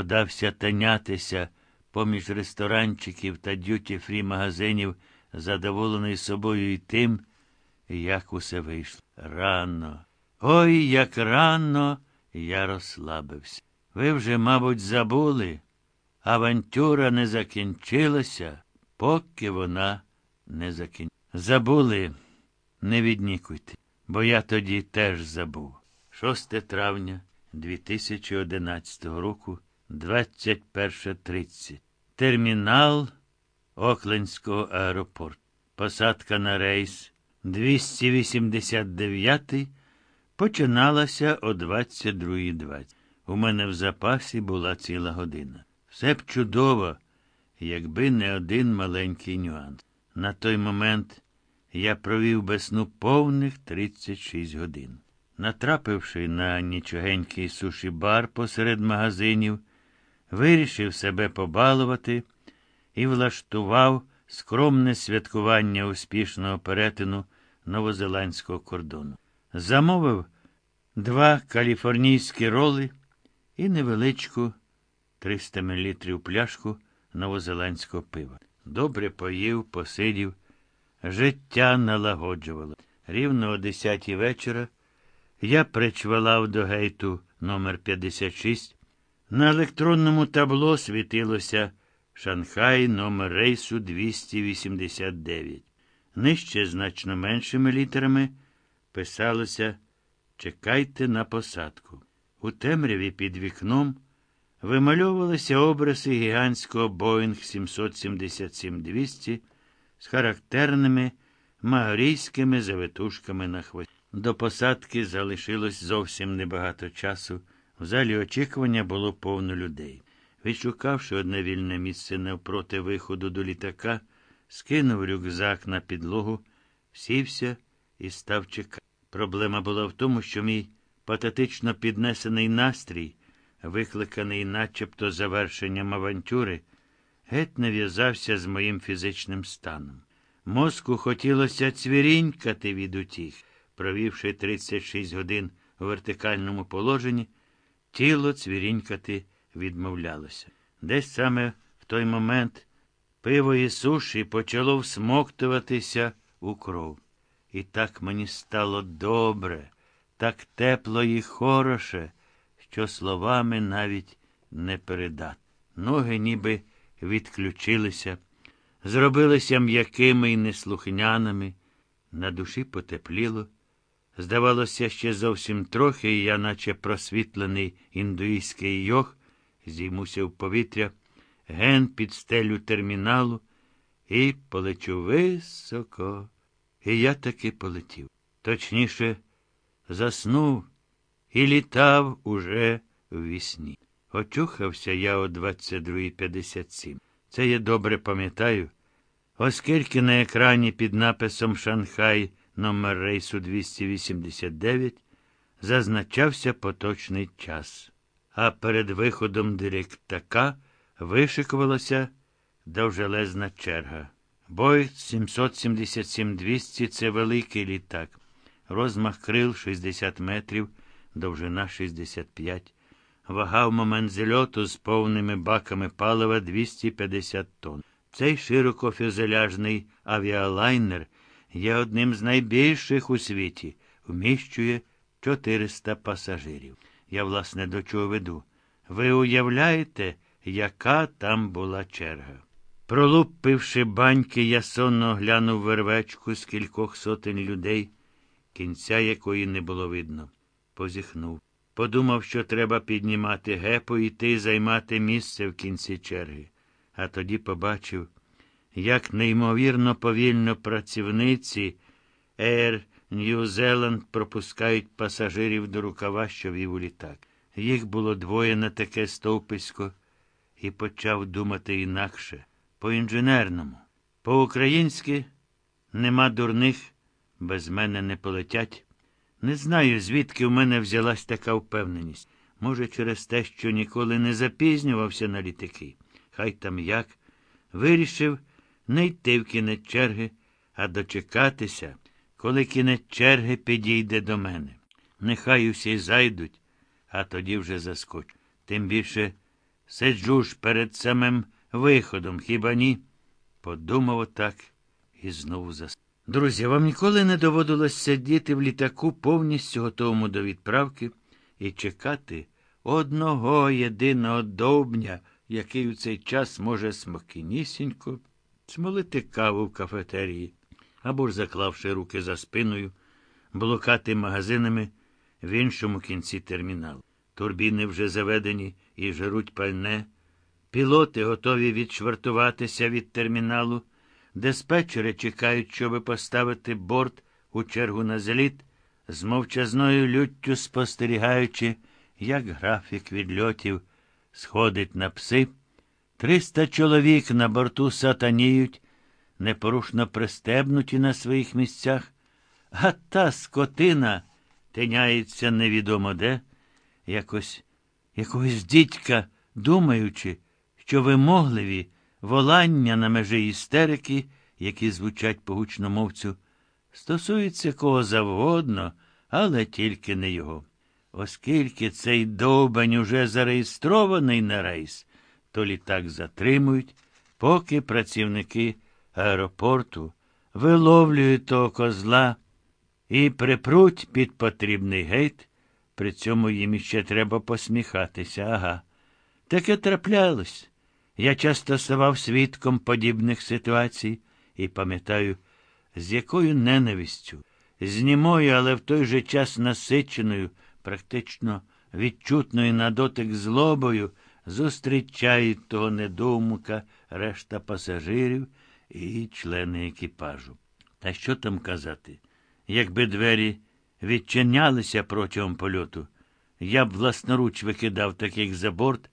подався танятися поміж ресторанчиків та дюті-фрі магазинів, задоволений собою і тим, як усе вийшло. Рано. Ой, як рано я розслабився. Ви вже, мабуть, забули. Авантюра не закінчилася, поки вона не закінчилася. Забули, не віднікуйте, бо я тоді теж забув. 6 травня 2011 року, 21.30. Термінал Оклендського аеропорту. Посадка на рейс 289 починалася о 22.20. У мене в запасі була ціла година. Все б чудово, якби не один маленький нюанс. На той момент я провів без сну повних 36 годин. Натрапивши на нічогенький суші-бар посеред магазинів, вирішив себе побалувати і влаштував скромне святкування успішного перетину новозеландського кордону. Замовив два каліфорнійські роли і невеличку 300 мл пляшку новозеландського пива. Добре поїв, посидів, життя налагоджувало. Рівно о 10 вечора я причвалав до гейту номер 56 На електронному табло світилося Шанхай номер рейсу 289. Нижче значно меншими літерами писалося Чекайте на посадку. У темряві під вікном вимальовувалися образи гігантського Боїнг 777-200 з характерними магорійськими завитушками на хвості. До посадки залишилось зовсім небагато часу. В залі очікування було повно людей. Відшукавши одне вільне місце навпроти виходу до літака, скинув рюкзак на підлогу, сівся і став чекати. Проблема була в тому, що мій патетично піднесений настрій, викликаний начебто завершенням авантюри, геть не в'язався з моїм фізичним станом. Мозку хотілося цвірінькати від утіх. Провівши 36 годин у вертикальному положенні, тіло цвірінькати відмовлялося. Десь саме в той момент пиво і суші почало всмоктуватися у кров. І так мені стало добре, так тепло і хороше, що словами навіть не передати. Ноги ніби відключилися, зробилися м'якими і неслухняними, на душі потепліло. Здавалося, ще зовсім трохи, і я, наче просвітлений індуїзький йог, зіймуся в повітря, ген під стелю терміналу і полечу високо. І я таки полетів. Точніше, заснув і літав уже в вісні. Очухався я о 22.57. Це я добре пам'ятаю, оскільки на екрані під написом Шанхай номер рейсу 289 зазначався поточний час. А перед виходом директака вишикувалася довжелезна черга. Бой 777-200 це великий літак. Розмах крил 60 метрів, довжина 65. Вага в момент зльоту з повними баками палива 250 тонн. Цей широкофюзеляжний авіалайнер є одним з найбільших у світі, вміщує 400 пасажирів. Я, власне, до чого веду. Ви уявляєте, яка там була черга? Пролупивши баньки, я сонно глянув вервечку з кількох сотень людей, кінця якої не було видно. Позіхнув. Подумав, що треба піднімати гепу і йти займати місце в кінці черги. А тоді побачив, як неймовірно повільно працівниці Air New Zealand пропускають пасажирів до рукава, що вів у літак. Їх було двоє на таке стовписько, і почав думати інакше, по-інженерному. По-українськи нема дурних, без мене не полетять. Не знаю, звідки в мене взялась така впевненість. Може, через те, що ніколи не запізнювався на літаки. Хай там як. Вирішив не йти в кінець черги, а дочекатися, коли кінець черги підійде до мене. Нехай усі зайдуть, а тоді вже заскочу. Тим більше Сиджу ж перед самим виходом, хіба ні? Подумав отак і знову зас. Друзі, вам ніколи не доводилось сидіти в літаку повністю готовому до відправки і чекати одного єдиного довбня, який у цей час може смокінісінько смолити каву в кафетерії або ж, заклавши руки за спиною, блукати магазинами в іншому кінці терміналу. Турбіни вже заведені і жируть пальне. Пілоти готові відшвартуватися від терміналу. Диспетчери чекають, щоби поставити борт у чергу на зліт, з мовчазною люттю спостерігаючи, як графік відльотів сходить на пси. Триста чоловік на борту сатаніють, непорушно пристебнуті на своїх місцях, а та скотина тиняється невідомо де, якось якогось дідька, думаючи, що вимогливі волання на межі істерики, які звучать по гучномовцю, стосуються кого завгодно, але тільки не його. Оскільки цей довбань уже зареєстрований на рейс, то літак затримують, поки працівники аеропорту виловлюють того козла і припруть під потрібний гейт, при цьому їм іще треба посміхатися, ага. Таке траплялось. Я часто ставав свідком подібних ситуацій і пам'ятаю, з якою ненавистю, з німою, але в той же час насиченою, практично відчутною на дотик злобою, зустрічають того недоумка решта пасажирів і члени екіпажу. Та що там казати? Якби двері відчинялися протягом польоту, я б власноруч викидав таких за борт,